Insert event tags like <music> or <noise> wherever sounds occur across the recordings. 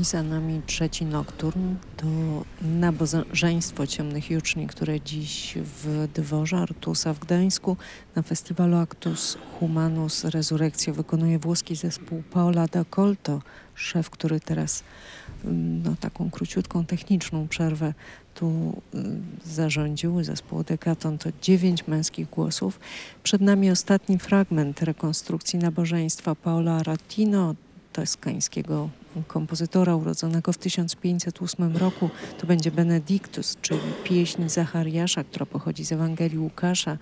I za nami trzeci nokturn. To nabożeństwo ciemnych juczni, które dziś w dworze Artusa w Gdańsku na festiwalu Actus Humanus Resurrectio wykonuje włoski zespół Paola da Colto, szef, który teraz mm, no, taką króciutką techniczną przerwę tu y, zarządził. Zespół Dekaton to dziewięć męskich głosów. Przed nami ostatni fragment rekonstrukcji nabożeństwa Paola Aratino, toskańskiego kompozytora urodzonego w 1508 roku. To będzie Benedictus, czyli pieśń Zachariasza, która pochodzi z Ewangelii Łukasza.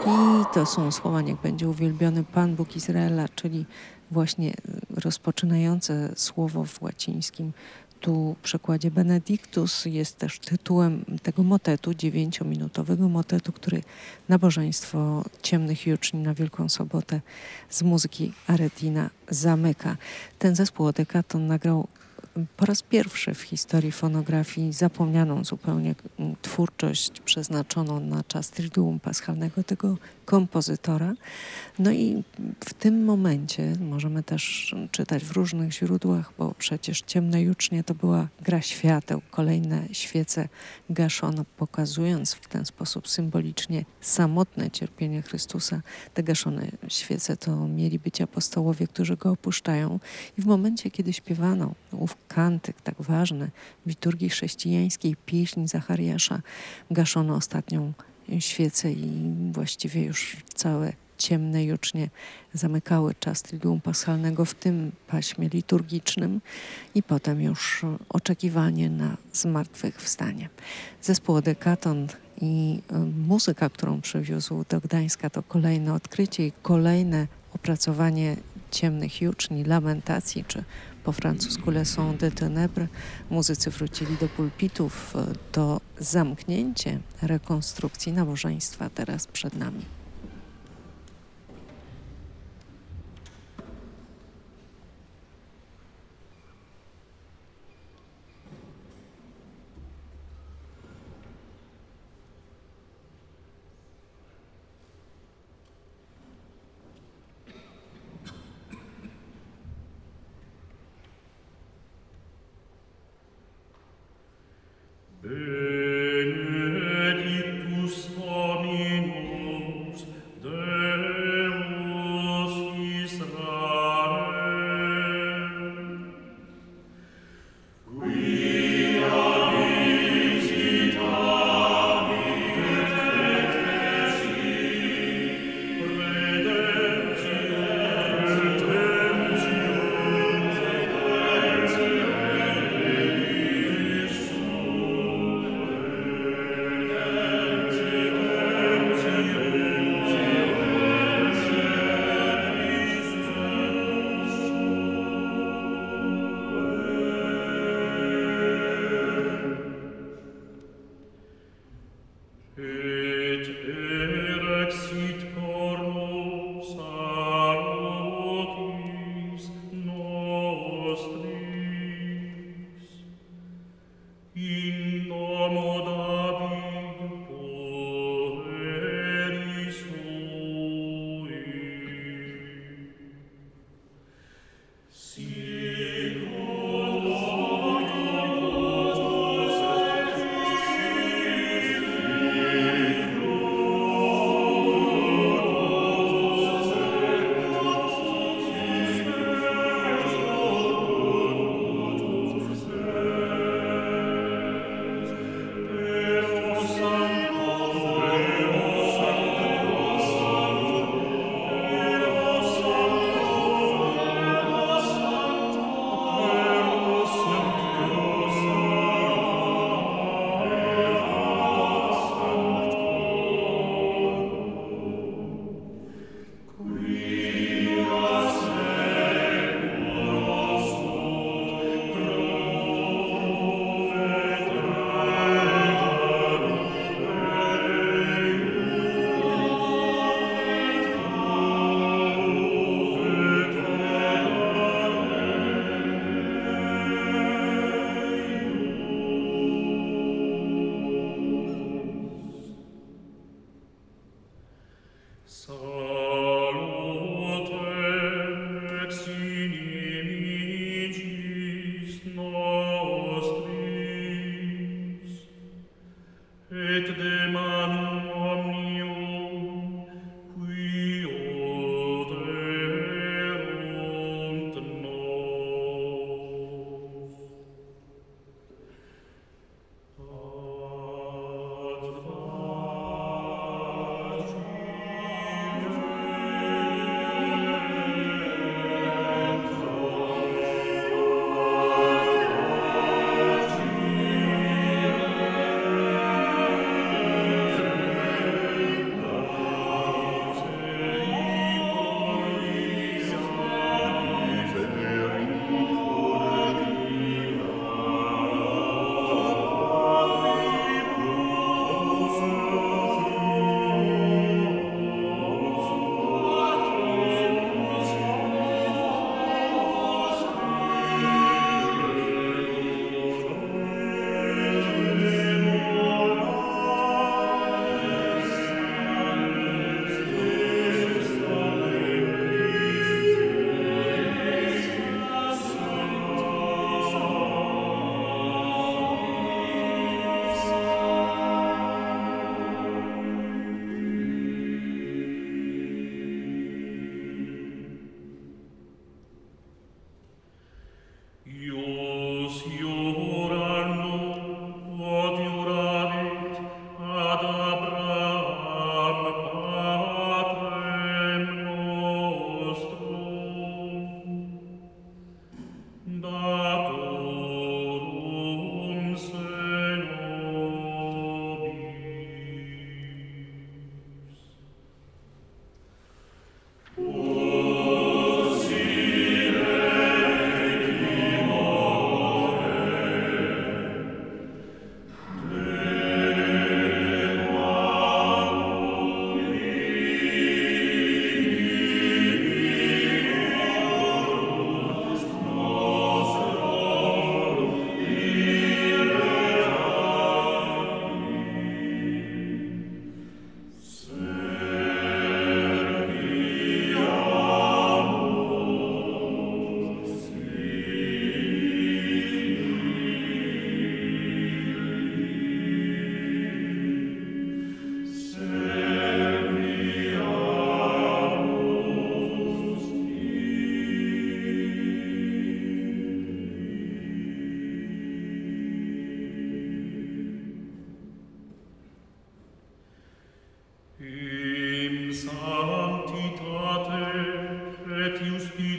I to są słowa, niech będzie uwielbiony Pan Bóg Izraela, czyli właśnie rozpoczynające słowo w łacińskim tu w przekładzie Benedictus jest też tytułem tego motetu, dziewięciominutowego motetu, który nabożeństwo ciemnych juczni na Wielką Sobotę z muzyki Aretina zamyka. Ten zespół Odekaton nagrał po raz pierwszy w historii fonografii zapomnianą zupełnie twórczość przeznaczoną na czas Triduum Paschalnego tego kompozytora. No i w tym momencie możemy też czytać w różnych źródłach, bo przecież Ciemne Jucznie to była gra świateł. Kolejne świece gaszono, pokazując w ten sposób symbolicznie samotne cierpienie Chrystusa. Te gaszone świece to mieli być apostołowie, którzy go opuszczają. I w momencie, kiedy śpiewano ów kantyk tak ważny w liturgii chrześcijańskiej, pieśń Zachariasza, gaszono ostatnią świece i właściwie już całe ciemne jucznie zamykały czas Triduum Paschalnego w tym paśmie liturgicznym i potem już oczekiwanie na zmartwychwstanie. Zespół Dekaton i y, muzyka, którą przywiózł do Gdańska to kolejne odkrycie i kolejne opracowanie ciemnych juczni, lamentacji czy po francusku Leçon de Ténèbres. Muzycy wrócili do pulpitów. To zamknięcie rekonstrukcji nabożeństwa teraz przed nami. et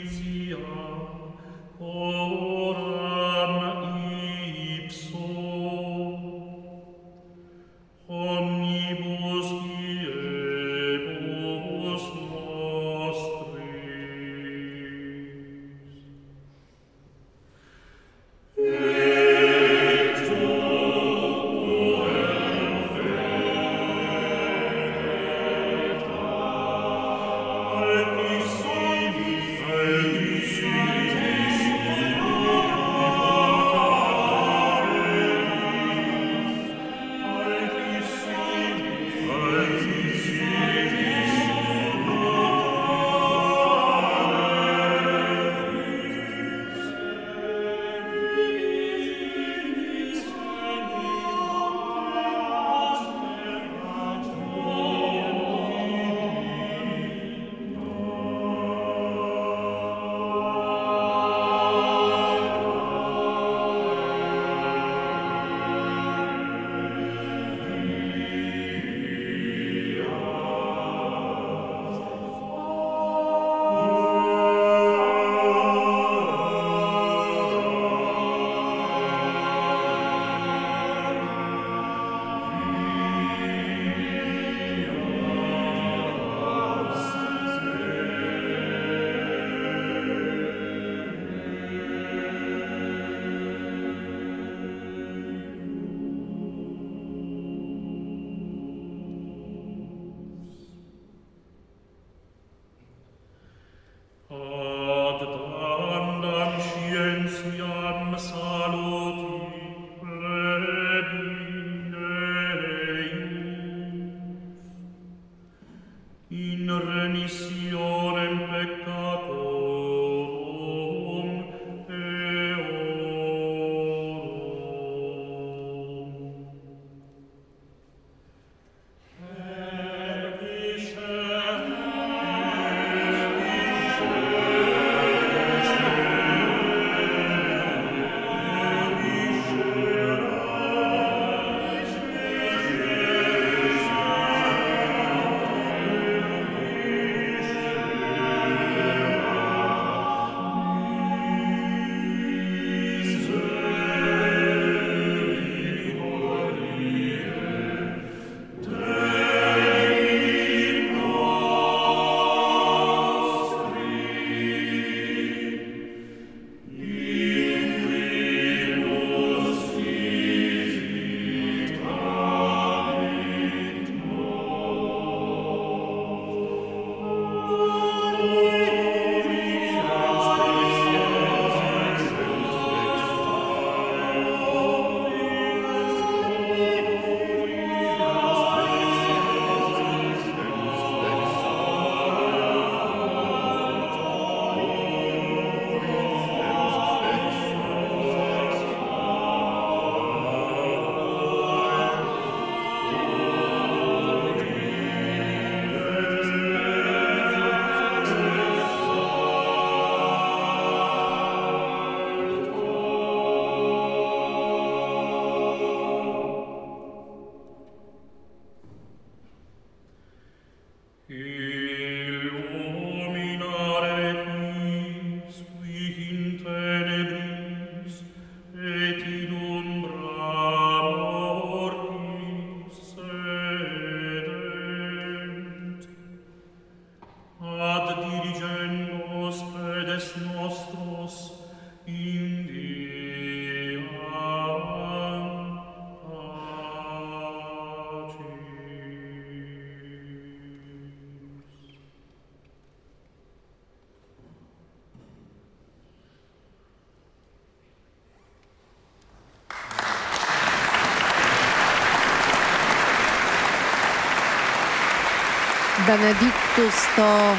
Benedictus to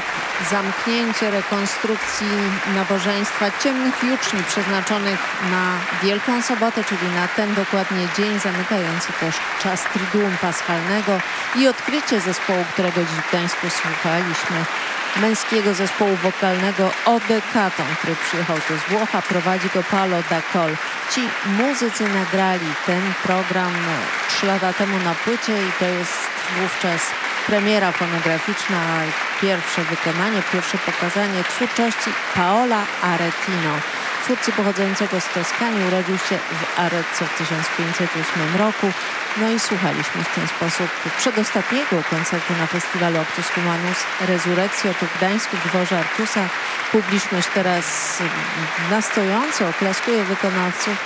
zamknięcie rekonstrukcji nabożeństwa ciemnych juczni przeznaczonych na Wielką Sobotę, czyli na ten dokładnie dzień zamykający też czas Triduum Paschalnego i odkrycie zespołu, którego dziś w Gdańsku słuchaliśmy, męskiego zespołu wokalnego Odekaton, który przyjechał tu z Włocha, prowadzi go Palo da Col. Ci muzycy nagrali ten program trzy lata temu na płycie i to jest wówczas premiera fonograficzna, pierwsze wykonanie, pierwsze pokazanie twórczości Paola Aretino. Twórcy pochodzącego z Toskanii urodził się w Arezzo w 1508 roku. No i słuchaliśmy w ten sposób przedostatniego koncertu na festiwalu Actus Humanus Resurrectio tu w Gdańsku, dworze Artusa. Publiczność teraz na stojąco oklaskuje wykonawców,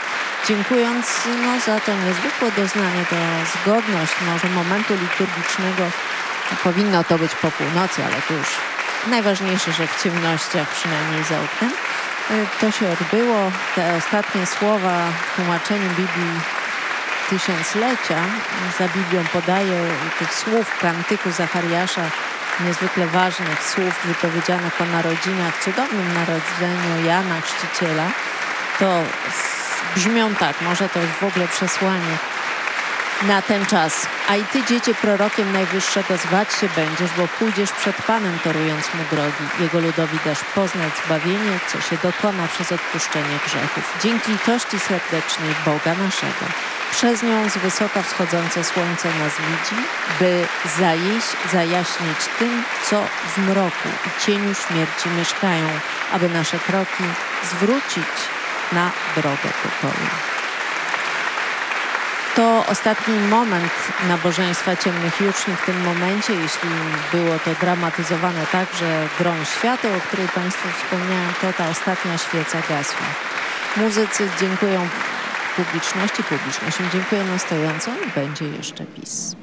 dziękując no, za to niezwykłe doznanie, tę zgodność może momentu liturgicznego Powinno to być po północy, ale to już najważniejsze, że w ciemnościach, przynajmniej za oknem. Y, to się odbyło. Te ostatnie słowa w tłumaczeniu Biblii tysiąclecia za Biblią podaje tych słów kantyku Zachariasza, niezwykle ważnych słów wypowiedzianych o narodzinach, cudownym narodzeniu Jana Chrzciciela. To brzmią tak, może to jest w ogóle przesłanie na ten czas. A i ty, dziecię prorokiem Najwyższego, zwać się będziesz, bo pójdziesz przed Panem, torując mu drogi. Jego ludowi dasz poznać zbawienie, co się dokona przez odpuszczenie grzechów. Dzięki litości serdecznej Boga naszego. Przez nią z wysoka wschodzące słońce nas widzi, by zajść, zajaśnić tym, co w mroku i cieniu śmierci mieszkają, aby nasze kroki zwrócić na drogę pokoju to ostatni moment nabożeństwa ciemnych juczni w tym momencie, jeśli było to dramatyzowane tak, że grą świateł, o której Państwu wspomniałem, to ta ostatnia świeca gasła. Muzycy dziękują publiczności, publiczności dziękuję na stojącą i będzie jeszcze PiS.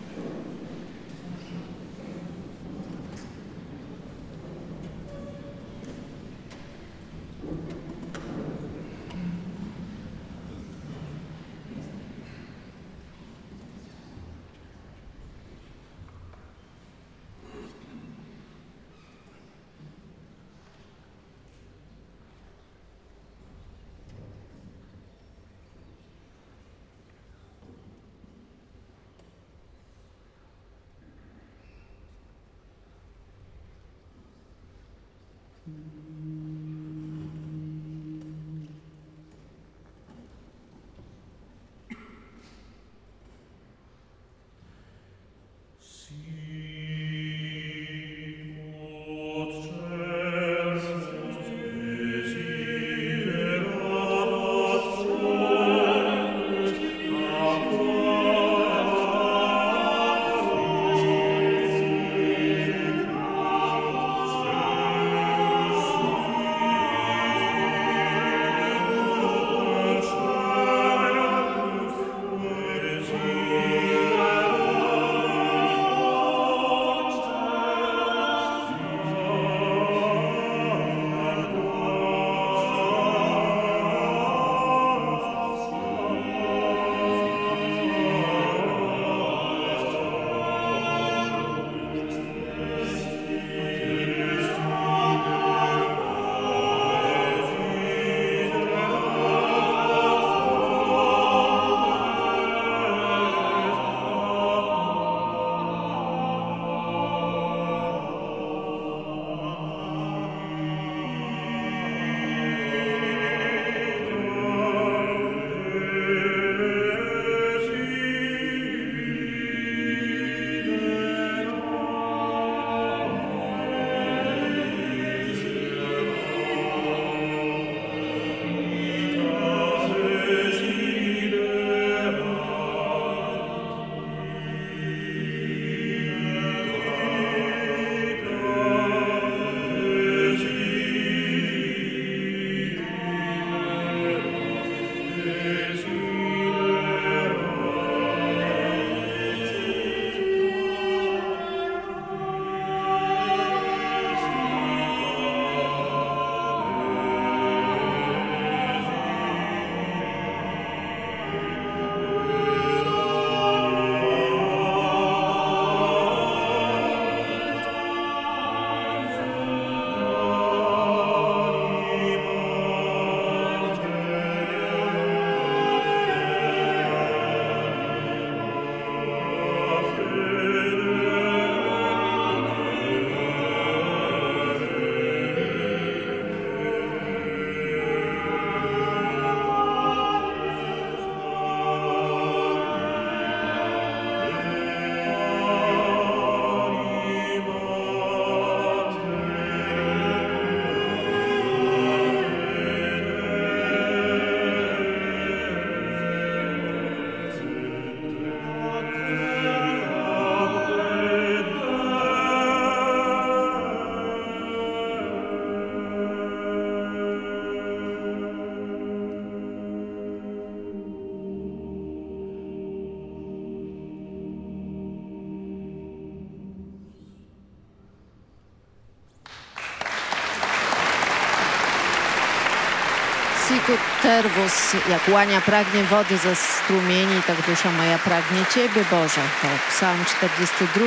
Tervus, jak łania pragnie wody ze strumieni, tak dusza moja pragnie Ciebie, Boże. To psalm 42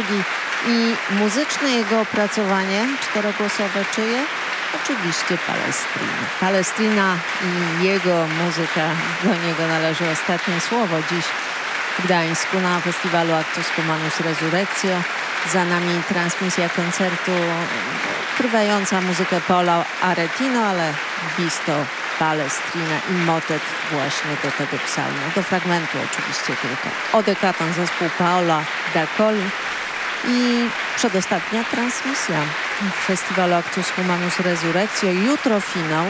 i muzyczne jego opracowanie czterogłosowe czyje? Oczywiście Palestrina. Palestrina i jego muzyka, do niego należy ostatnie słowo dziś w Gdańsku na festiwalu Actus Humanus Resurrectio. Za nami transmisja koncertu trwająca muzykę Paula Aretino, ale bisto Palestrina i motet właśnie do tego psalmu, do fragmentu oczywiście tylko. Odekatan zespół Paola Dacoli i przedostatnia transmisja festiwalu Actus Humanus Resurrectio. Jutro finał.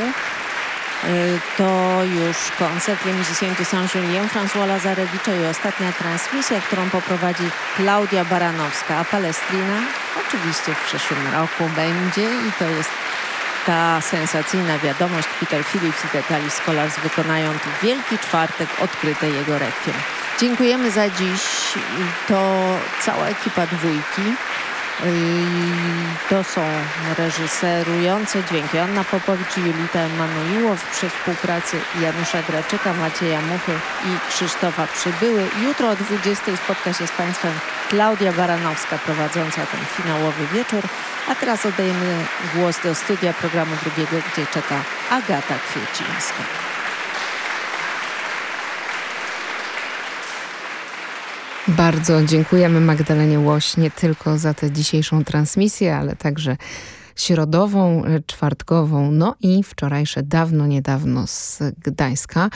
Y, to już koncert Le Musicien Saint-Julien François Lazarewicza i ostatnia transmisja, którą poprowadzi Klaudia Baranowska, a Palestrina oczywiście w przyszłym roku będzie i to jest ta sensacyjna wiadomość. Peter Phillips i Detali Scholars wykonają Wielki Czwartek, odkryte jego rekwiem. Dziękujemy za dziś. To cała ekipa dwójki. To są reżyserujące dźwięki Anna Popowicz i Julita Emanuiłow przy współpracy Janusza Graczyka, Macieja Muchy i Krzysztofa Przybyły. Jutro o 20 spotka się z Państwem Klaudia Baranowska prowadząca ten finałowy wieczór. A teraz oddajemy głos do studia programu drugiego, gdzie czeka Agata Kwiecińska. Bardzo dziękujemy Magdalenie Łoś nie tylko za tę dzisiejszą transmisję, ale także środową, czwartkową, no i wczorajsze dawno, niedawno z Gdańska.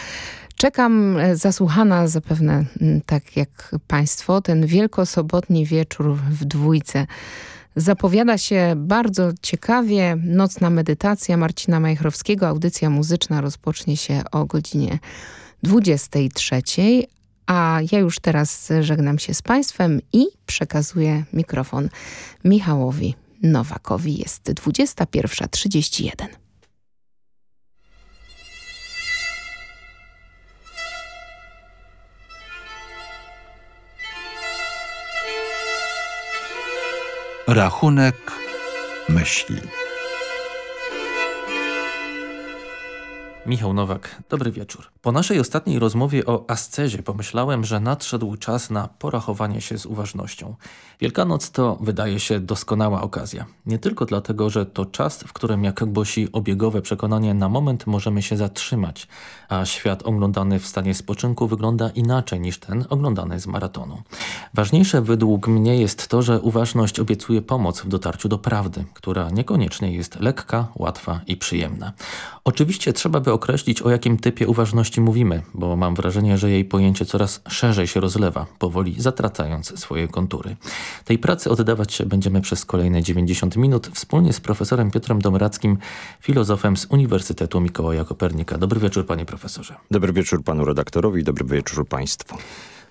Czekam zasłuchana zapewne, tak jak Państwo, ten wielkosobotni wieczór w dwójce Zapowiada się bardzo ciekawie. Nocna medytacja Marcina Majchrowskiego. Audycja muzyczna rozpocznie się o godzinie 23. A ja już teraz żegnam się z Państwem i przekazuję mikrofon Michałowi Nowakowi. Jest 21.31. Rachunek myśli. Michał Nowak, dobry wieczór. Po naszej ostatniej rozmowie o ascezie pomyślałem, że nadszedł czas na porachowanie się z uważnością. Wielkanoc to wydaje się doskonała okazja. Nie tylko dlatego, że to czas, w którym jak głosi obiegowe przekonanie na moment możemy się zatrzymać, a świat oglądany w stanie spoczynku wygląda inaczej niż ten oglądany z maratonu. Ważniejsze według mnie jest to, że uważność obiecuje pomoc w dotarciu do prawdy, która niekoniecznie jest lekka, łatwa i przyjemna. Oczywiście trzeba by określić, o jakim typie uważności mówimy, bo mam wrażenie, że jej pojęcie coraz szerzej się rozlewa, powoli zatracając swoje kontury. Tej pracy oddawać się będziemy przez kolejne 90 minut wspólnie z profesorem Piotrem Domrackim, filozofem z Uniwersytetu Mikołaja Kopernika. Dobry wieczór panie profesorze. Dobry wieczór panu redaktorowi, dobry wieczór państwu.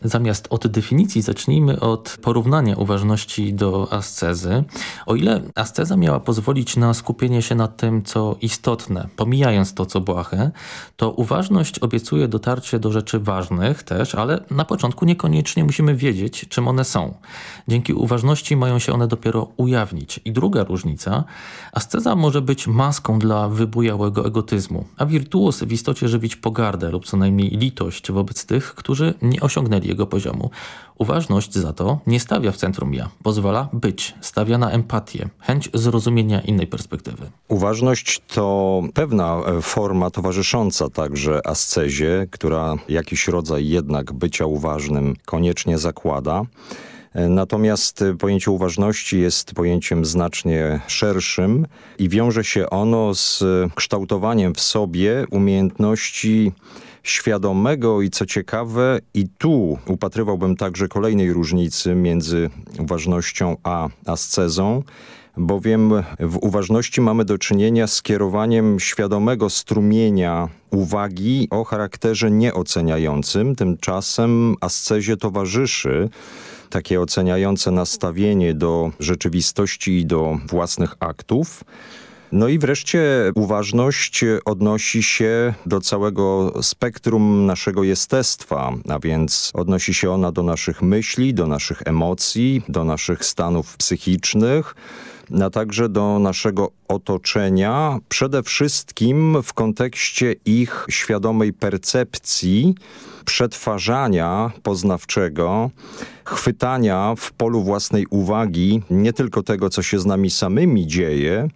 Zamiast od definicji zacznijmy od porównania uważności do ascezy. O ile asceza miała pozwolić na skupienie się na tym, co istotne, pomijając to, co błahe, to uważność obiecuje dotarcie do rzeczy ważnych też, ale na początku niekoniecznie musimy wiedzieć, czym one są. Dzięki uważności mają się one dopiero ujawnić. I druga różnica, asceza może być maską dla wybujałego egotyzmu, a wirtuos w istocie żywić pogardę lub co najmniej litość wobec tych, którzy nie osiągnęli jego poziomu. Uważność za to nie stawia w centrum ja, pozwala być, stawia na empatię, chęć zrozumienia innej perspektywy. Uważność to pewna e, forma towarzysząca także ascezie, która jakiś rodzaj jednak bycia uważnym koniecznie zakłada. E, natomiast pojęcie uważności jest pojęciem znacznie szerszym i wiąże się ono z kształtowaniem w sobie umiejętności świadomego i co ciekawe i tu upatrywałbym także kolejnej różnicy między uważnością a ascezą, bowiem w uważności mamy do czynienia z kierowaniem świadomego strumienia uwagi o charakterze nieoceniającym, tymczasem ascezie towarzyszy takie oceniające nastawienie do rzeczywistości i do własnych aktów. No i wreszcie uważność odnosi się do całego spektrum naszego jestestwa, a więc odnosi się ona do naszych myśli, do naszych emocji, do naszych stanów psychicznych, a także do naszego otoczenia, przede wszystkim w kontekście ich świadomej percepcji, przetwarzania poznawczego, chwytania w polu własnej uwagi nie tylko tego, co się z nami samymi dzieje,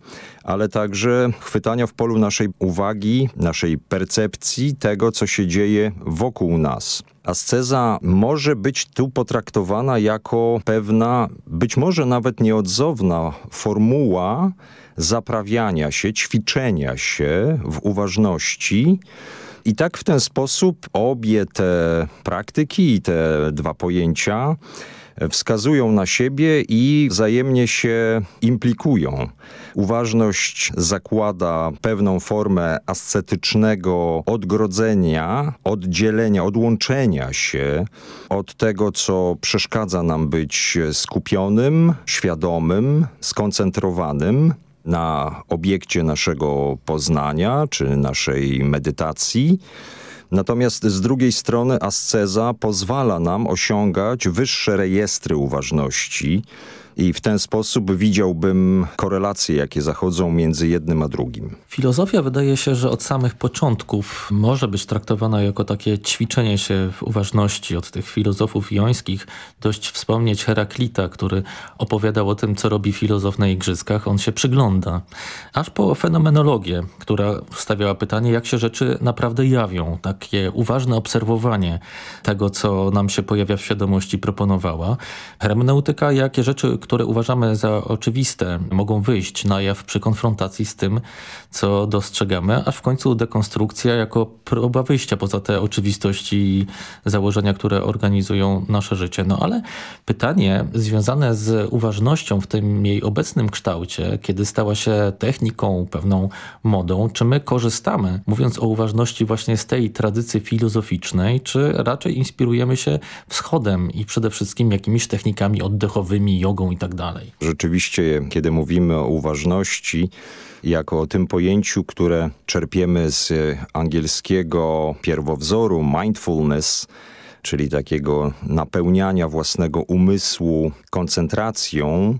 ale także chwytania w polu naszej uwagi, naszej percepcji tego, co się dzieje wokół nas. Asceza może być tu potraktowana jako pewna, być może nawet nieodzowna formuła zaprawiania się, ćwiczenia się w uważności, i tak w ten sposób obie te praktyki i te dwa pojęcia wskazują na siebie i wzajemnie się implikują. Uważność zakłada pewną formę ascetycznego odgrodzenia, oddzielenia, odłączenia się od tego, co przeszkadza nam być skupionym, świadomym, skoncentrowanym na obiekcie naszego poznania czy naszej medytacji. Natomiast z drugiej strony asceza pozwala nam osiągać wyższe rejestry uważności, i w ten sposób widziałbym korelacje, jakie zachodzą między jednym a drugim. Filozofia wydaje się, że od samych początków może być traktowana jako takie ćwiczenie się w uważności od tych filozofów jońskich. Dość wspomnieć Heraklita, który opowiadał o tym, co robi filozof na igrzyskach. On się przygląda. Aż po fenomenologię, która stawiała pytanie, jak się rzeczy naprawdę jawią. Takie uważne obserwowanie tego, co nam się pojawia w świadomości proponowała. Hermeneutyka, jakie rzeczy które uważamy za oczywiste, mogą wyjść na jaw przy konfrontacji z tym, co dostrzegamy, aż w końcu dekonstrukcja jako próba wyjścia poza te oczywistości i założenia, które organizują nasze życie. No ale pytanie związane z uważnością w tym jej obecnym kształcie, kiedy stała się techniką, pewną modą, czy my korzystamy, mówiąc o uważności właśnie z tej tradycji filozoficznej, czy raczej inspirujemy się wschodem i przede wszystkim jakimiś technikami oddechowymi, jogą i tak dalej. Rzeczywiście, kiedy mówimy o uważności, jako o tym pojęciu, które czerpiemy z angielskiego pierwowzoru mindfulness, czyli takiego napełniania własnego umysłu koncentracją,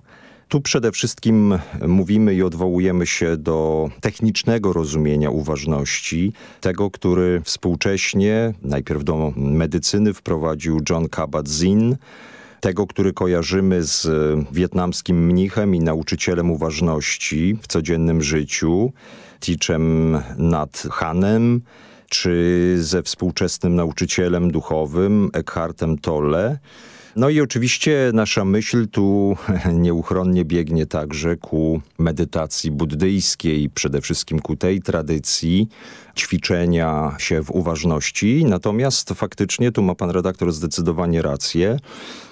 tu przede wszystkim mówimy i odwołujemy się do technicznego rozumienia uważności, tego, który współcześnie najpierw do medycyny wprowadził John Kabat-Zinn, tego, który kojarzymy z wietnamskim mnichem i nauczycielem uważności w codziennym życiu, Tichem Nat Hanem, czy ze współczesnym nauczycielem duchowym Eckhartem Tolle. No i oczywiście nasza myśl tu <laughs> nieuchronnie biegnie także ku medytacji buddyjskiej, przede wszystkim ku tej tradycji ćwiczenia się w uważności. Natomiast faktycznie tu ma pan redaktor zdecydowanie rację.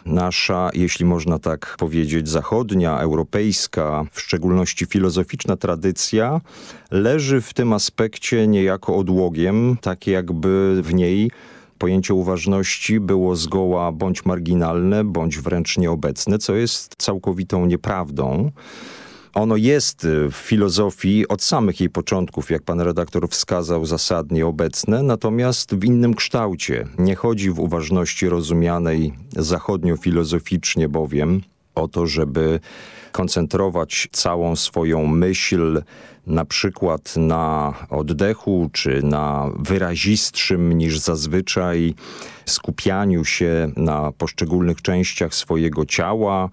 Nasza, jeśli można tak powiedzieć, zachodnia, europejska, w szczególności filozoficzna tradycja leży w tym aspekcie niejako odłogiem, tak jakby w niej pojęcie uważności było zgoła bądź marginalne, bądź wręcz nieobecne, co jest całkowitą nieprawdą. Ono jest w filozofii od samych jej początków, jak pan redaktor wskazał, zasadnie obecne, natomiast w innym kształcie. Nie chodzi w uważności rozumianej zachodnio-filozoficznie bowiem o to, żeby koncentrować całą swoją myśl na przykład na oddechu, czy na wyrazistszym niż zazwyczaj skupianiu się na poszczególnych częściach swojego ciała,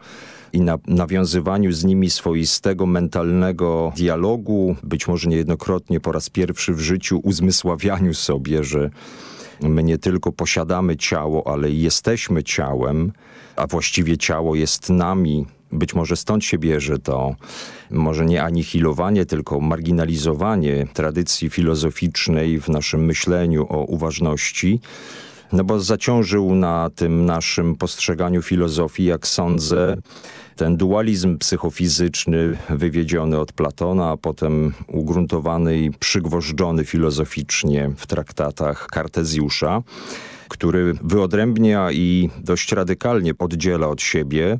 i na nawiązywaniu z nimi swoistego mentalnego dialogu, być może niejednokrotnie po raz pierwszy w życiu uzmysławianiu sobie, że my nie tylko posiadamy ciało, ale jesteśmy ciałem, a właściwie ciało jest nami, być może stąd się bierze to, może nie anihilowanie, tylko marginalizowanie tradycji filozoficznej w naszym myśleniu o uważności, no bo zaciążył na tym naszym postrzeganiu filozofii, jak sądzę, ten dualizm psychofizyczny wywiedziony od Platona, a potem ugruntowany i przygwożdżony filozoficznie w traktatach Kartezjusza, który wyodrębnia i dość radykalnie oddziela od siebie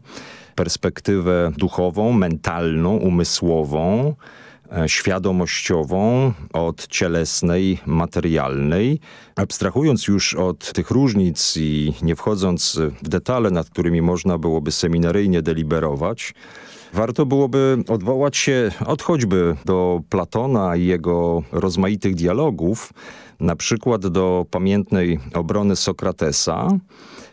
perspektywę duchową, mentalną, umysłową, świadomościową od cielesnej, materialnej. Abstrahując już od tych różnic i nie wchodząc w detale, nad którymi można byłoby seminaryjnie deliberować, warto byłoby odwołać się od choćby do Platona i jego rozmaitych dialogów, na przykład do pamiętnej obrony Sokratesa,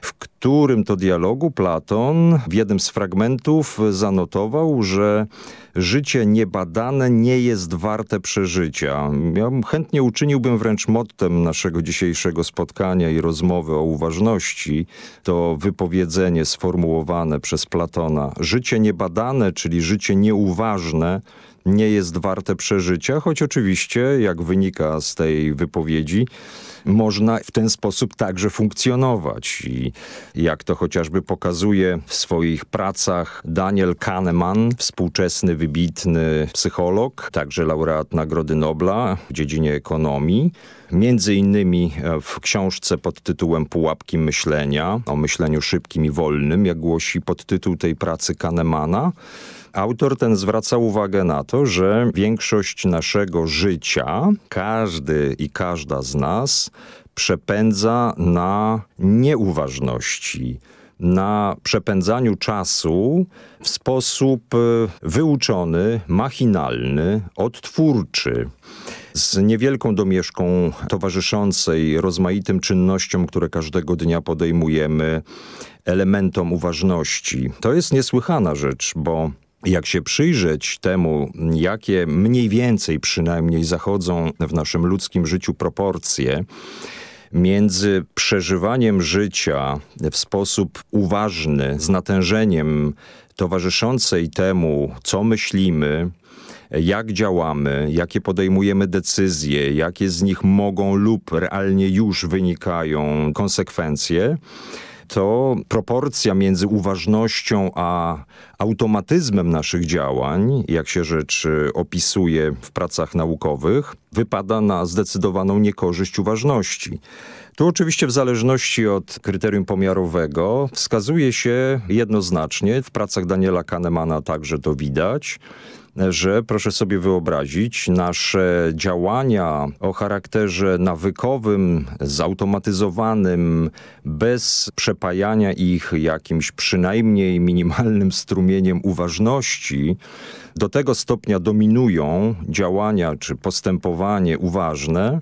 w którym to dialogu Platon w jednym z fragmentów zanotował, że życie niebadane nie jest warte przeżycia. Ja chętnie uczyniłbym wręcz mottem naszego dzisiejszego spotkania i rozmowy o uważności to wypowiedzenie sformułowane przez Platona. Życie niebadane, czyli życie nieuważne, nie jest warte przeżycia, choć oczywiście, jak wynika z tej wypowiedzi, można w ten sposób także funkcjonować. I jak to chociażby pokazuje w swoich pracach Daniel Kahneman, współczesny, wybitny psycholog, także laureat Nagrody Nobla w dziedzinie ekonomii, Między innymi w książce pod tytułem Pułapki myślenia, o myśleniu szybkim i wolnym, jak głosi podtytuł tej pracy Kahnemana, Autor ten zwraca uwagę na to, że większość naszego życia, każdy i każda z nas przepędza na nieuważności, na przepędzaniu czasu w sposób e, wyuczony, machinalny, odtwórczy z niewielką domieszką towarzyszącej rozmaitym czynnościom, które każdego dnia podejmujemy, elementom uważności. To jest niesłychana rzecz, bo jak się przyjrzeć temu, jakie mniej więcej przynajmniej zachodzą w naszym ludzkim życiu proporcje między przeżywaniem życia w sposób uważny, z natężeniem towarzyszącej temu, co myślimy, jak działamy, jakie podejmujemy decyzje, jakie z nich mogą lub realnie już wynikają konsekwencje, to proporcja między uważnością a automatyzmem naszych działań, jak się rzecz opisuje w pracach naukowych, wypada na zdecydowaną niekorzyść uważności. Tu oczywiście w zależności od kryterium pomiarowego wskazuje się jednoznacznie, w pracach Daniela Kahnemana także to widać, że proszę sobie wyobrazić, nasze działania o charakterze nawykowym, zautomatyzowanym, bez przepajania ich jakimś przynajmniej minimalnym strumieniem uważności, do tego stopnia dominują działania czy postępowanie uważne,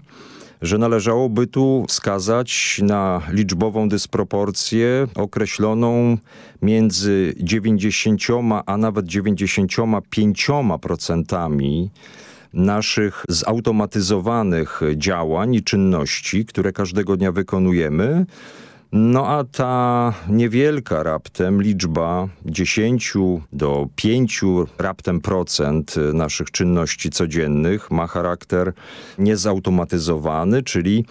że należałoby tu wskazać na liczbową dysproporcję określoną między 90 a nawet 95% naszych zautomatyzowanych działań i czynności, które każdego dnia wykonujemy, no a ta niewielka raptem liczba 10 do 5 raptem procent naszych czynności codziennych ma charakter niezautomatyzowany, czyli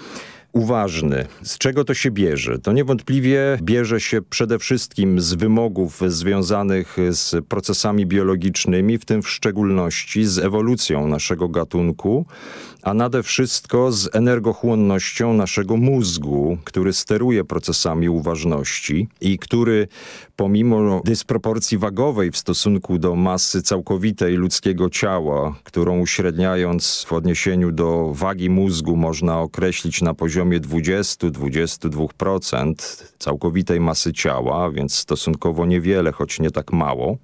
uważny. Z czego to się bierze? To niewątpliwie bierze się przede wszystkim z wymogów związanych z procesami biologicznymi, w tym w szczególności z ewolucją naszego gatunku, a nade wszystko z energochłonnością naszego mózgu, który steruje procesami uważności i który pomimo dysproporcji wagowej w stosunku do masy całkowitej ludzkiego ciała, którą uśredniając w odniesieniu do wagi mózgu można określić na poziomie 20-22% całkowitej masy ciała, więc stosunkowo niewiele, choć nie tak mało,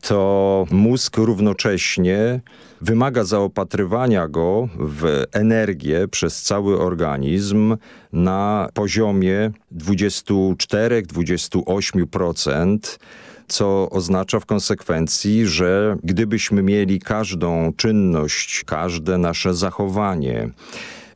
to mózg równocześnie wymaga zaopatrywania go w energię przez cały organizm na poziomie 24-28%, co oznacza w konsekwencji, że gdybyśmy mieli każdą czynność, każde nasze zachowanie,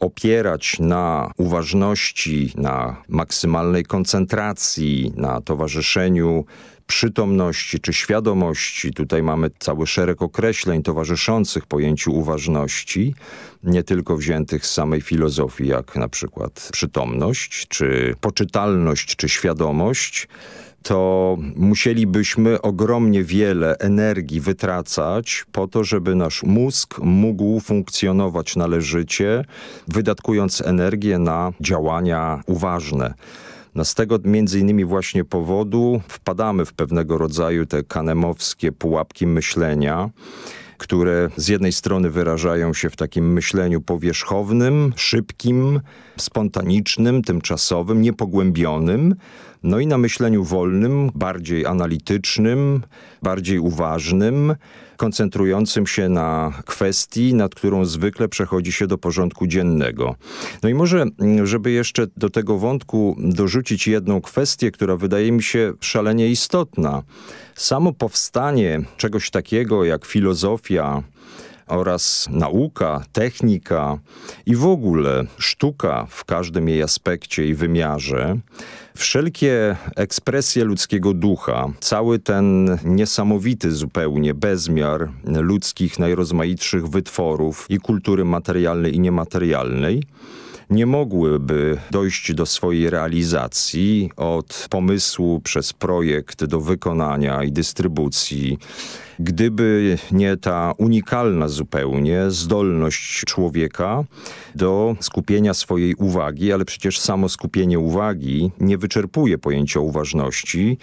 opierać na uważności, na maksymalnej koncentracji, na towarzyszeniu przytomności czy świadomości. Tutaj mamy cały szereg określeń towarzyszących pojęciu uważności, nie tylko wziętych z samej filozofii, jak na przykład przytomność, czy poczytalność, czy świadomość, to musielibyśmy ogromnie wiele energii wytracać po to, żeby nasz mózg mógł funkcjonować należycie, wydatkując energię na działania uważne. No z tego między innymi właśnie powodu wpadamy w pewnego rodzaju te kanemowskie pułapki myślenia, które z jednej strony wyrażają się w takim myśleniu powierzchownym, szybkim, spontanicznym, tymczasowym, niepogłębionym, no i na myśleniu wolnym, bardziej analitycznym, bardziej uważnym, koncentrującym się na kwestii, nad którą zwykle przechodzi się do porządku dziennego. No i może, żeby jeszcze do tego wątku dorzucić jedną kwestię, która wydaje mi się szalenie istotna. Samo powstanie czegoś takiego jak filozofia, oraz nauka, technika i w ogóle sztuka w każdym jej aspekcie i wymiarze, wszelkie ekspresje ludzkiego ducha, cały ten niesamowity zupełnie bezmiar ludzkich najrozmaitszych wytworów i kultury materialnej i niematerialnej, nie mogłyby dojść do swojej realizacji od pomysłu przez projekt do wykonania i dystrybucji, gdyby nie ta unikalna zupełnie zdolność człowieka do skupienia swojej uwagi, ale przecież samo skupienie uwagi nie wyczerpuje pojęcia uważności,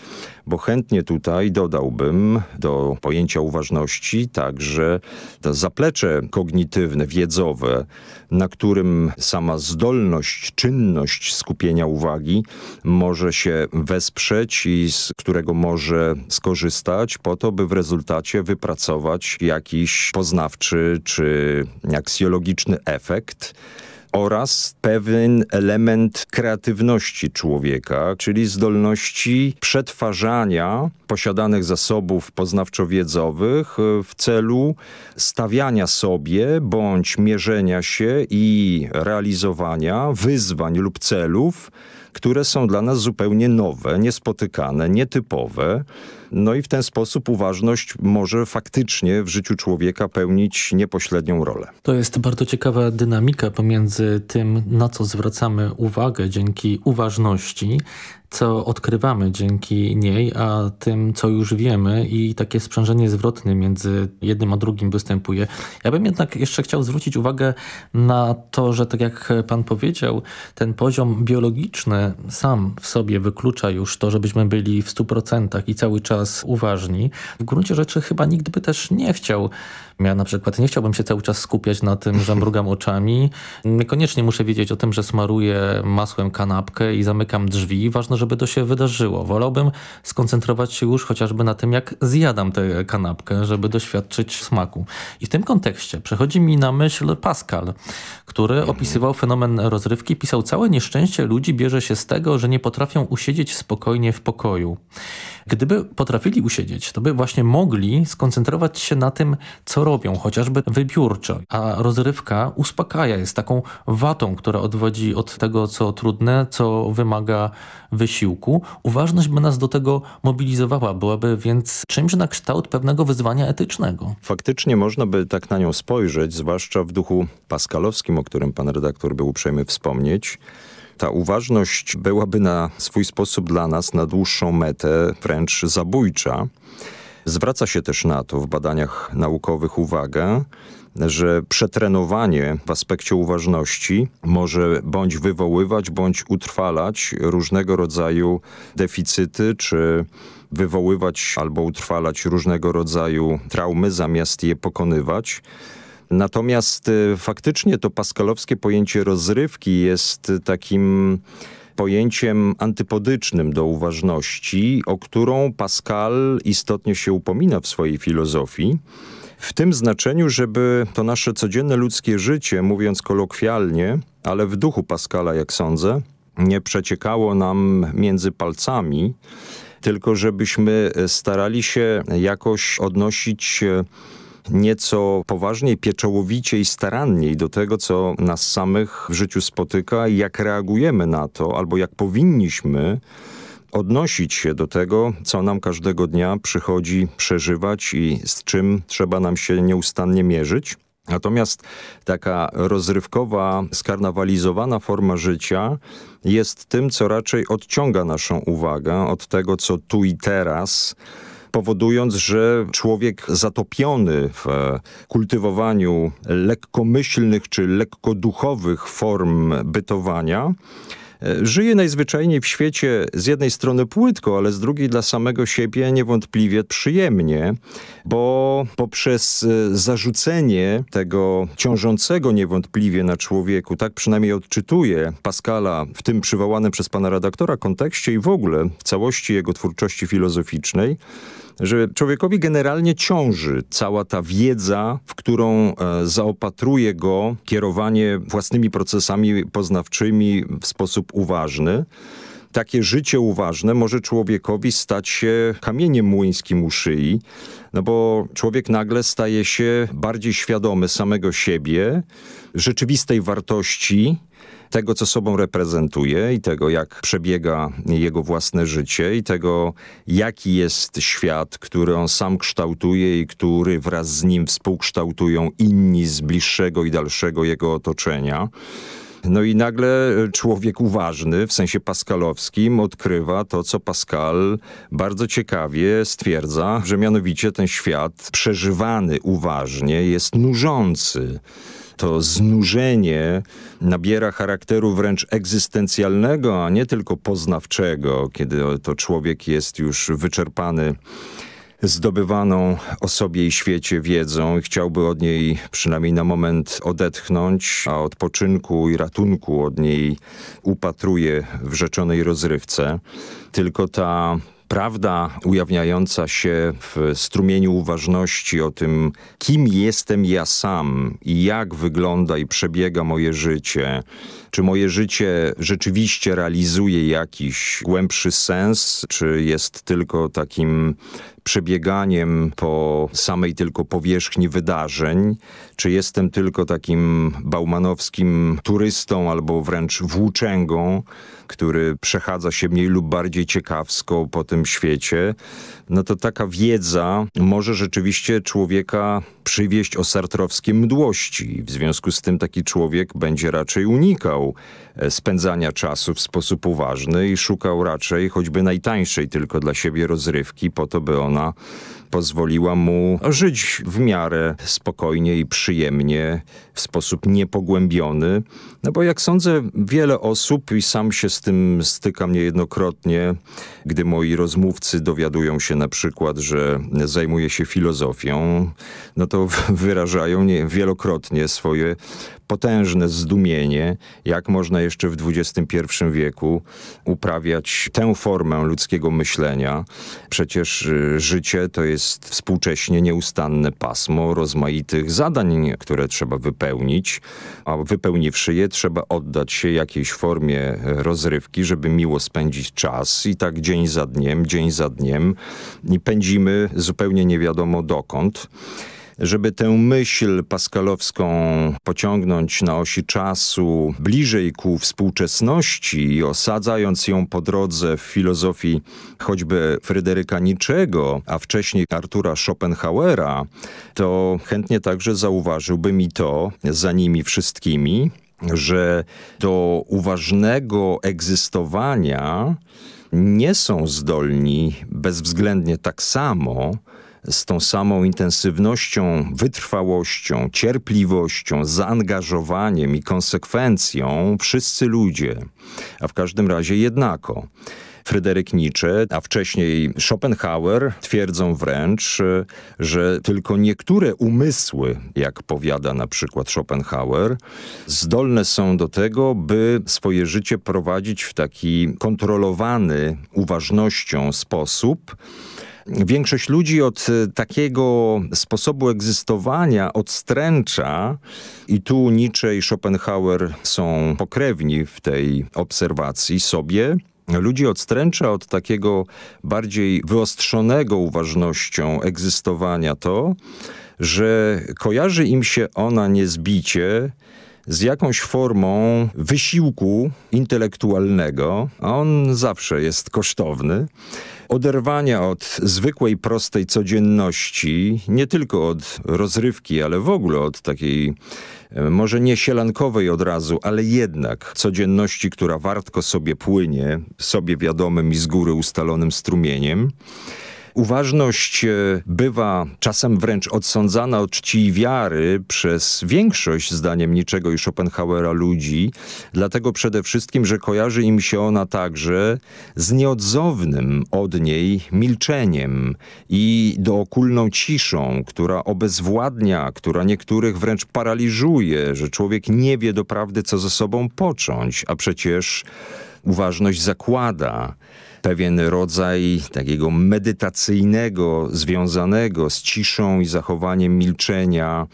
bo chętnie tutaj dodałbym do pojęcia uważności także to zaplecze kognitywne, wiedzowe, na którym sama zdolność, czynność skupienia uwagi może się wesprzeć i z którego może skorzystać po to, by w rezultacie wypracować jakiś poznawczy czy aksjologiczny efekt, oraz pewien element kreatywności człowieka, czyli zdolności przetwarzania posiadanych zasobów poznawczo-wiedzowych w celu stawiania sobie bądź mierzenia się i realizowania wyzwań lub celów, które są dla nas zupełnie nowe, niespotykane, nietypowe. No i w ten sposób uważność może faktycznie w życiu człowieka pełnić niepośrednią rolę. To jest bardzo ciekawa dynamika pomiędzy tym, na co zwracamy uwagę dzięki uważności, co odkrywamy dzięki niej, a tym, co już wiemy i takie sprzężenie zwrotne między jednym a drugim występuje. Ja bym jednak jeszcze chciał zwrócić uwagę na to, że tak jak pan powiedział, ten poziom biologiczny sam w sobie wyklucza już to, żebyśmy byli w stu procentach i cały czas uważni. W gruncie rzeczy chyba nikt by też nie chciał ja na przykład nie chciałbym się cały czas skupiać na tym, że mrugam <laughs> oczami. Niekoniecznie muszę wiedzieć o tym, że smaruję masłem kanapkę i zamykam drzwi. Ważne, żeby to się wydarzyło. Wolałbym skoncentrować się już chociażby na tym, jak zjadam tę kanapkę, żeby doświadczyć smaku. I w tym kontekście przechodzi mi na myśl Pascal, który opisywał fenomen rozrywki. Pisał, całe nieszczęście ludzi bierze się z tego, że nie potrafią usiedzieć spokojnie w pokoju. Gdyby potrafili usiedzieć, to by właśnie mogli skoncentrować się na tym, co robią, chociażby wybiórczo. A rozrywka uspokaja, jest taką watą, która odwodzi od tego, co trudne, co wymaga wysiłku. Uważność by nas do tego mobilizowała, byłaby więc czymś na kształt pewnego wyzwania etycznego. Faktycznie można by tak na nią spojrzeć, zwłaszcza w duchu paskalowskim, o którym pan redaktor był uprzejmy wspomnieć ta uważność byłaby na swój sposób dla nas na dłuższą metę wręcz zabójcza. Zwraca się też na to w badaniach naukowych uwagę, że przetrenowanie w aspekcie uważności może bądź wywoływać, bądź utrwalać różnego rodzaju deficyty, czy wywoływać albo utrwalać różnego rodzaju traumy, zamiast je pokonywać. Natomiast y, faktycznie to paskalowskie pojęcie rozrywki jest takim pojęciem antypodycznym do uważności, o którą Pascal istotnie się upomina w swojej filozofii. W tym znaczeniu, żeby to nasze codzienne ludzkie życie, mówiąc kolokwialnie, ale w duchu Pascala, jak sądzę, nie przeciekało nam między palcami, tylko żebyśmy starali się jakoś odnosić nieco poważniej, pieczołowicie i staranniej do tego, co nas samych w życiu spotyka i jak reagujemy na to, albo jak powinniśmy odnosić się do tego, co nam każdego dnia przychodzi przeżywać i z czym trzeba nam się nieustannie mierzyć. Natomiast taka rozrywkowa, skarnawalizowana forma życia jest tym, co raczej odciąga naszą uwagę od tego, co tu i teraz powodując, że człowiek zatopiony w kultywowaniu lekkomyślnych czy lekkoduchowych form bytowania Żyje najzwyczajniej w świecie z jednej strony płytko, ale z drugiej dla samego siebie niewątpliwie przyjemnie, bo poprzez e, zarzucenie tego ciążącego niewątpliwie na człowieku, tak przynajmniej odczytuje Pascala w tym przywołanym przez pana redaktora kontekście i w ogóle w całości jego twórczości filozoficznej, że człowiekowi generalnie ciąży cała ta wiedza, w którą e, zaopatruje go kierowanie własnymi procesami poznawczymi w sposób uważny. Takie życie uważne może człowiekowi stać się kamieniem młyńskim u szyi, no bo człowiek nagle staje się bardziej świadomy samego siebie, rzeczywistej wartości tego, co sobą reprezentuje i tego, jak przebiega jego własne życie i tego, jaki jest świat, który on sam kształtuje i który wraz z nim współkształtują inni z bliższego i dalszego jego otoczenia. No i nagle człowiek uważny, w sensie paskalowskim, odkrywa to, co Pascal bardzo ciekawie stwierdza, że mianowicie ten świat przeżywany uważnie jest nużący to znużenie nabiera charakteru wręcz egzystencjalnego, a nie tylko poznawczego, kiedy to człowiek jest już wyczerpany zdobywaną o sobie i świecie wiedzą i chciałby od niej przynajmniej na moment odetchnąć, a odpoczynku i ratunku od niej upatruje w rzeczonej rozrywce. Tylko ta prawda ujawniająca się w strumieniu uważności o tym, kim jestem ja sam i jak wygląda i przebiega moje życie, czy moje życie rzeczywiście realizuje jakiś głębszy sens, czy jest tylko takim przebieganiem po samej tylko powierzchni wydarzeń, czy jestem tylko takim baumanowskim turystą albo wręcz włóczęgą, który przechadza się mniej lub bardziej ciekawsko po tym świecie, no to taka wiedza może rzeczywiście człowieka przywieść o sartrowskie mdłości. W związku z tym taki człowiek będzie raczej unikał e, spędzania czasu w sposób uważny i szukał raczej choćby najtańszej tylko dla siebie rozrywki po to, by ona pozwoliła mu żyć w miarę spokojnie i przyjemnie, w sposób niepogłębiony. No bo jak sądzę, wiele osób, i sam się z tym stykam niejednokrotnie, gdy moi rozmówcy dowiadują się na przykład, że zajmuje się filozofią, no to wyrażają nie, wielokrotnie swoje potężne zdumienie, jak można jeszcze w XXI wieku uprawiać tę formę ludzkiego myślenia. Przecież y, życie to jest współcześnie nieustanne pasmo rozmaitych zadań, które trzeba wypełnić, a wypełniwszy je trzeba oddać się jakiejś formie rozrywki, żeby miło spędzić czas. I tak dzień za dniem, dzień za dniem i pędzimy zupełnie nie wiadomo dokąd żeby tę myśl paskalowską pociągnąć na osi czasu bliżej ku współczesności i osadzając ją po drodze w filozofii choćby Fryderyka Niczego, a wcześniej Artura Schopenhauera, to chętnie także zauważyłbym i to za nimi wszystkimi, że do uważnego egzystowania nie są zdolni bezwzględnie tak samo z tą samą intensywnością, wytrwałością, cierpliwością, zaangażowaniem i konsekwencją wszyscy ludzie, a w każdym razie jednako. Fryderyk Nietzsche, a wcześniej Schopenhauer twierdzą wręcz, że tylko niektóre umysły, jak powiada na przykład Schopenhauer, zdolne są do tego, by swoje życie prowadzić w taki kontrolowany uważnością sposób, Większość ludzi od e, takiego sposobu egzystowania odstręcza i tu Nietzsche i Schopenhauer są pokrewni w tej obserwacji sobie, ludzi odstręcza od takiego bardziej wyostrzonego uważnością egzystowania to, że kojarzy im się ona niezbicie z jakąś formą wysiłku intelektualnego, a on zawsze jest kosztowny, oderwania od zwykłej, prostej codzienności, nie tylko od rozrywki, ale w ogóle od takiej e, może nie sielankowej od razu, ale jednak codzienności, która wartko sobie płynie, sobie wiadomym i z góry ustalonym strumieniem. Uważność e, bywa czasem wręcz odsądzana od czci i wiary przez większość, zdaniem niczego i Schopenhauera, ludzi, dlatego przede wszystkim, że kojarzy im się ona także z nieodzownym od niej milczeniem i dookulną ciszą, która obezwładnia, która niektórych wręcz paraliżuje, że człowiek nie wie doprawdy, co ze sobą począć, a przecież uważność zakłada, pewien rodzaj takiego medytacyjnego, związanego z ciszą i zachowaniem milczenia,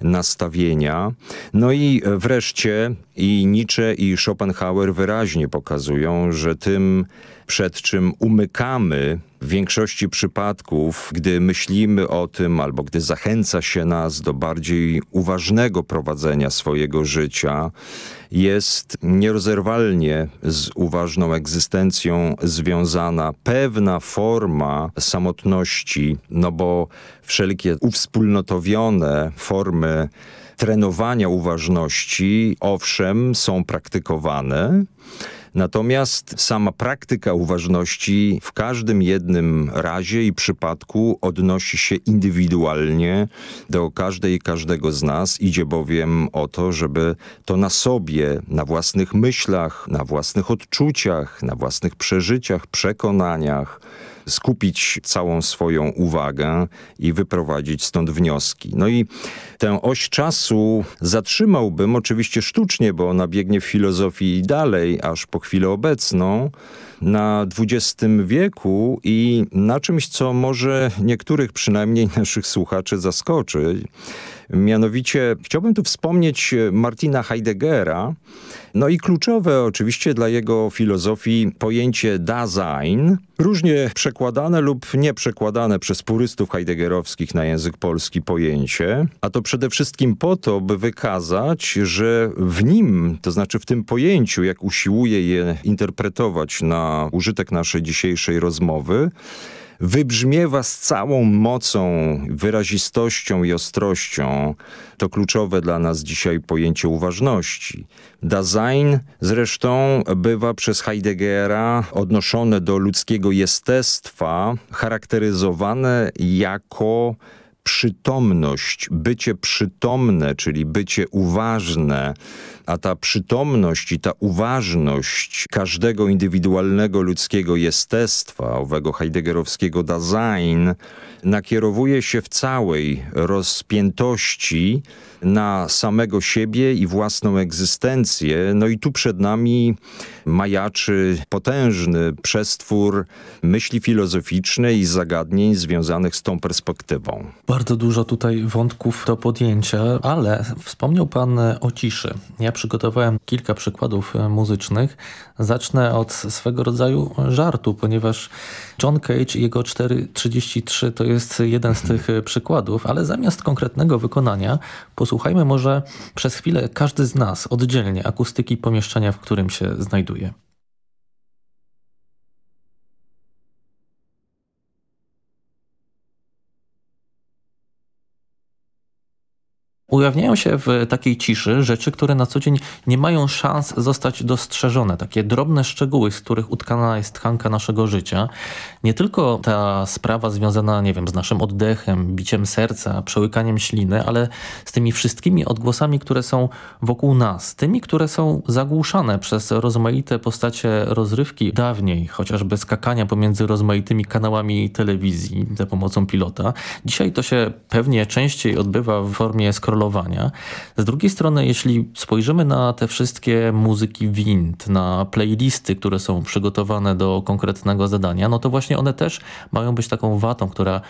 nastawienia. No i wreszcie i Nietzsche i Schopenhauer wyraźnie pokazują, że tym przed czym umykamy w większości przypadków, gdy myślimy o tym albo gdy zachęca się nas do bardziej uważnego prowadzenia swojego życia, jest nierozerwalnie z uważną egzystencją związana pewna forma samotności, no bo wszelkie uwspólnotowione formy trenowania uważności, owszem, są praktykowane, Natomiast sama praktyka uważności w każdym jednym razie i przypadku odnosi się indywidualnie do każdej i każdego z nas. Idzie bowiem o to, żeby to na sobie, na własnych myślach, na własnych odczuciach, na własnych przeżyciach, przekonaniach, skupić całą swoją uwagę i wyprowadzić stąd wnioski. No i tę oś czasu zatrzymałbym oczywiście sztucznie, bo ona biegnie w filozofii dalej, aż po chwilę obecną, na XX wieku i na czymś, co może niektórych przynajmniej <laughs> naszych słuchaczy zaskoczy. Mianowicie chciałbym tu wspomnieć Martina Heideggera, no i kluczowe oczywiście dla jego filozofii pojęcie Dasein, różnie przekładane lub nieprzekładane przez purystów heideggerowskich na język polski pojęcie, a to przede wszystkim po to, by wykazać, że w nim, to znaczy w tym pojęciu, jak usiłuje je interpretować na użytek naszej dzisiejszej rozmowy, wybrzmiewa z całą mocą, wyrazistością i ostrością to kluczowe dla nas dzisiaj pojęcie uważności. Dasein zresztą bywa przez Heideggera odnoszone do ludzkiego jestestwa, charakteryzowane jako przytomność, bycie przytomne, czyli bycie uważne, a ta przytomność i ta uważność każdego indywidualnego ludzkiego jestestwa, owego heideggerowskiego Dasein, nakierowuje się w całej rozpiętości na samego siebie i własną egzystencję. No i tu przed nami majaczy potężny przestwór myśli filozoficznej i zagadnień związanych z tą perspektywą. Bardzo dużo tutaj wątków do podjęcia, ale wspomniał pan o ciszy. Ja przygotowałem kilka przykładów muzycznych. Zacznę od swego rodzaju żartu, ponieważ John Cage i jego 4.33 to jest jeden z tych przykładów, ale zamiast konkretnego wykonania posłuchajmy może przez chwilę każdy z nas oddzielnie akustyki pomieszczenia, w którym się znajduje. Ujawniają się w takiej ciszy rzeczy, które na co dzień nie mają szans zostać dostrzeżone. Takie drobne szczegóły, z których utkana jest tkanka naszego życia. Nie tylko ta sprawa związana, nie wiem, z naszym oddechem, biciem serca, przełykaniem śliny, ale z tymi wszystkimi odgłosami, które są wokół nas. Tymi, które są zagłuszane przez rozmaite postacie rozrywki dawniej, chociażby skakania pomiędzy rozmaitymi kanałami telewizji za pomocą pilota. Dzisiaj to się pewnie częściej odbywa w formie scrollowania z drugiej strony, jeśli spojrzymy na te wszystkie muzyki wind, na playlisty, które są przygotowane do konkretnego zadania, no to właśnie one też mają być taką watą, która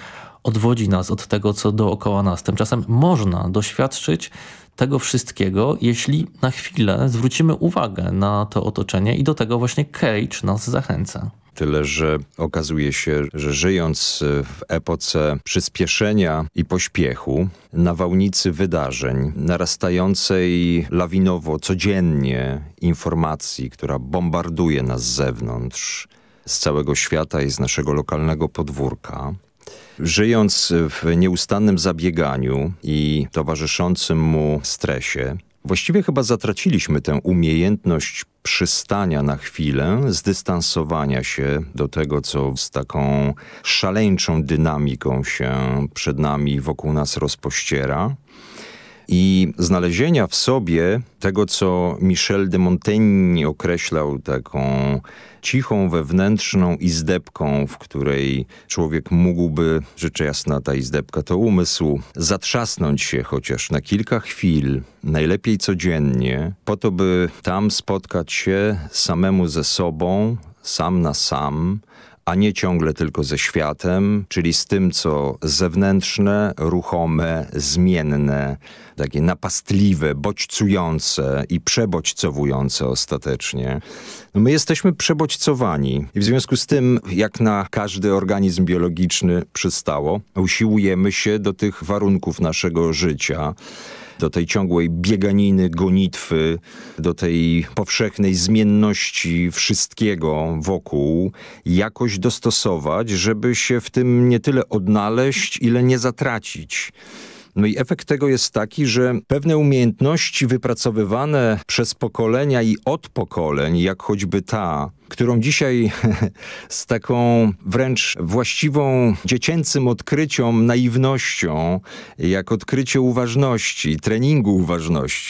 odwodzi nas od tego, co dookoła nas. Tymczasem można doświadczyć tego wszystkiego, jeśli na chwilę zwrócimy uwagę na to otoczenie i do tego właśnie Cage nas zachęca. Tyle, że okazuje się, że żyjąc w epoce przyspieszenia i pośpiechu, nawałnicy wydarzeń, narastającej lawinowo codziennie informacji, która bombarduje nas z zewnątrz, z całego świata i z naszego lokalnego podwórka, żyjąc w nieustannym zabieganiu i towarzyszącym mu stresie, Właściwie chyba zatraciliśmy tę umiejętność przystania na chwilę, zdystansowania się do tego, co z taką szaleńczą dynamiką się przed nami wokół nas rozpościera i znalezienia w sobie tego, co Michel de Montaigne określał taką cichą, wewnętrzną izdebką, w której człowiek mógłby, rzecz jasna ta izdebka to umysł, zatrzasnąć się chociaż na kilka chwil, najlepiej codziennie, po to, by tam spotkać się samemu ze sobą, sam na sam, a nie ciągle tylko ze światem, czyli z tym, co zewnętrzne, ruchome, zmienne, takie napastliwe, bodźcujące i przebodźcowujące ostatecznie. No my jesteśmy przebodźcowani i w związku z tym, jak na każdy organizm biologiczny przystało, usiłujemy się do tych warunków naszego życia, do tej ciągłej bieganiny, gonitwy, do tej powszechnej zmienności wszystkiego wokół, jakoś dostosować, żeby się w tym nie tyle odnaleźć, ile nie zatracić. No i efekt tego jest taki, że pewne umiejętności wypracowywane przez pokolenia i od pokoleń, jak choćby ta, którą dzisiaj <laughs> z taką wręcz właściwą dziecięcym odkryciom, naiwnością, jak odkrycie uważności, treningu uważności,